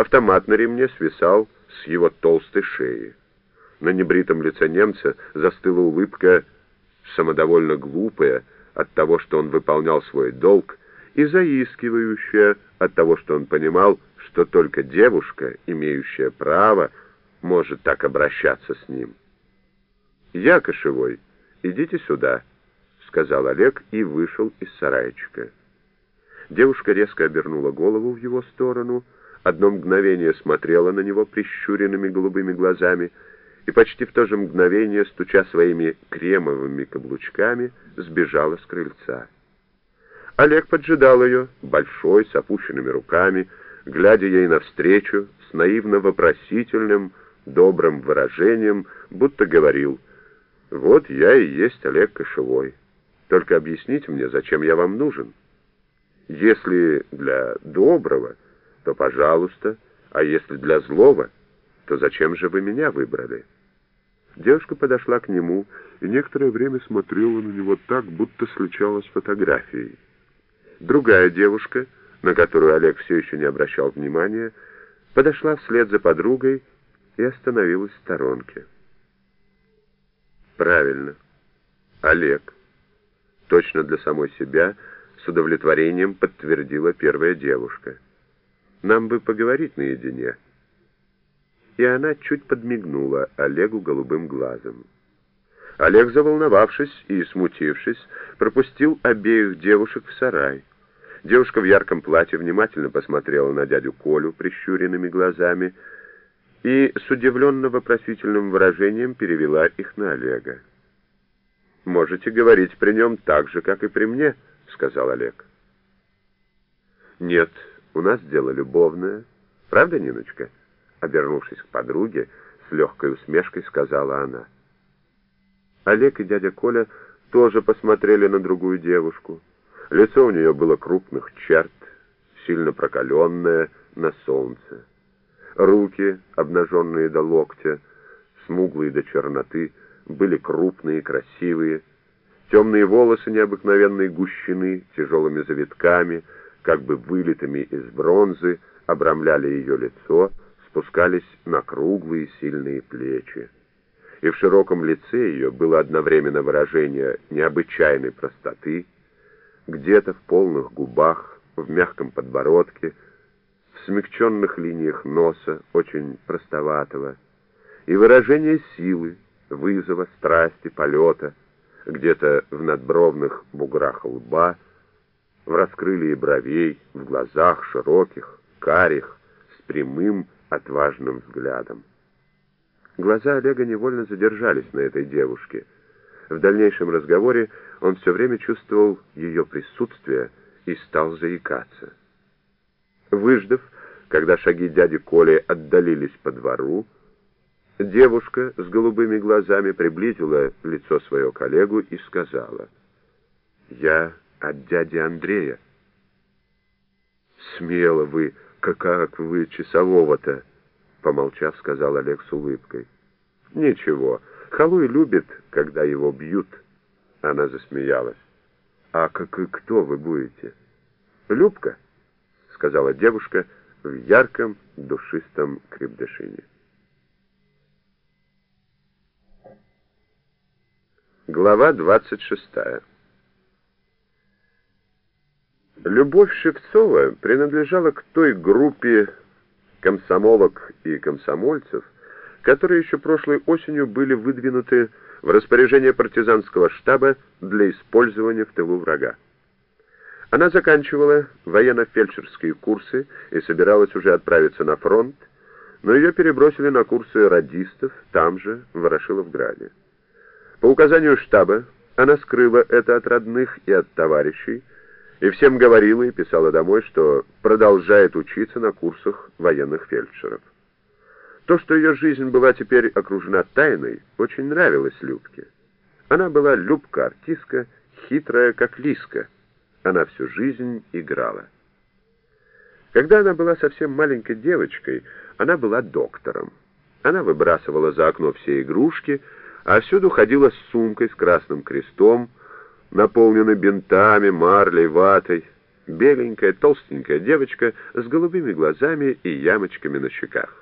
Автомат на ремне свисал с его толстой шеи. На небритом лице немца застыла улыбка, самодовольно глупая от того, что он выполнял свой долг, и заискивающая от того, что он понимал, что только девушка, имеющая право, может так обращаться с ним. «Я кошевой, идите сюда», — сказал Олег и вышел из сарайчика. Девушка резко обернула голову в его сторону, одно мгновение смотрела на него прищуренными голубыми глазами и почти в то же мгновение, стуча своими кремовыми каблучками, сбежала с крыльца. Олег поджидал ее, большой, с опущенными руками, глядя ей навстречу, с наивно-вопросительным, добрым выражением, будто говорил «Вот я и есть Олег Кошевой. Только объясните мне, зачем я вам нужен? Если для доброго, то пожалуйста, а если для злого, то зачем же вы меня выбрали?» Девушка подошла к нему и некоторое время смотрела на него так, будто сличалась фотографией. Другая девушка, на которую Олег все еще не обращал внимания, подошла вслед за подругой и остановилась в сторонке. Правильно. Олег. Точно для самой себя с удовлетворением подтвердила первая девушка. Нам бы поговорить наедине. И она чуть подмигнула Олегу голубым глазом. Олег, заволновавшись и смутившись, пропустил обеих девушек в сарай. Девушка в ярком платье внимательно посмотрела на дядю Колю прищуренными глазами, и с удивленно-вопросительным выражением перевела их на Олега. «Можете говорить при нем так же, как и при мне», — сказал Олег. «Нет, у нас дело любовное. Правда, Ниночка?» Обернувшись к подруге, с легкой усмешкой сказала она. Олег и дядя Коля тоже посмотрели на другую девушку. Лицо у нее было крупных черт, сильно прокаленное на солнце. Руки, обнаженные до локтя, смуглые до черноты, были крупные, красивые. Темные волосы необыкновенной гущины, тяжелыми завитками, как бы вылитыми из бронзы, обрамляли ее лицо, спускались на круглые сильные плечи. И в широком лице ее было одновременно выражение необычайной простоты, где-то в полных губах, в мягком подбородке, в смягченных линиях носа, очень простоватого, и выражение силы, вызова, страсти, полета, где-то в надбровных буграх лба, в раскрылии бровей, в глазах широких, карих, с прямым, отважным взглядом. Глаза Олега невольно задержались на этой девушке. В дальнейшем разговоре он все время чувствовал ее присутствие и стал заикаться. Выждав, когда шаги дяди Коли отдалились по двору, девушка с голубыми глазами приблизила лицо своего коллегу и сказала, «Я от дяди Андрея». «Смело вы, как вы часового-то?» Помолчав, сказал Олег с улыбкой. «Ничего, Халуй любит, когда его бьют». Она засмеялась. «А как и кто вы будете?» «Любка», — сказала девушка в ярком душистом крепдышине. Глава 26 Любовь Шевцова принадлежала к той группе комсомолок и комсомольцев, которые еще прошлой осенью были выдвинуты в распоряжение партизанского штаба для использования в тылу врага. Она заканчивала военно-фельдшерские курсы и собиралась уже отправиться на фронт, но ее перебросили на курсы радистов там же, в Ворошиловграде. По указанию штаба она скрыла это от родных и от товарищей, и всем говорила и писала домой, что продолжает учиться на курсах военных фельдшеров. То, что ее жизнь была теперь окружена тайной, очень нравилось Любке. Она была Любка-артистка, хитрая, как Лиска. Она всю жизнь играла. Когда она была совсем маленькой девочкой, она была доктором. Она выбрасывала за окно все игрушки, а всюду ходила с сумкой с красным крестом, наполненной бинтами, марлей, ватой. беленькая, толстенькая девочка с голубыми глазами и ямочками на щеках.